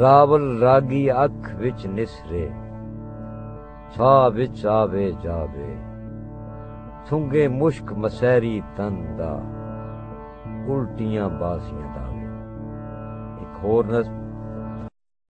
راول راگی اکھ وچ نسرے چھا وچ آوے جاوے سنگے مشک مسیری تن دا الٹیاں باسیاں داوے ایک ہور نظم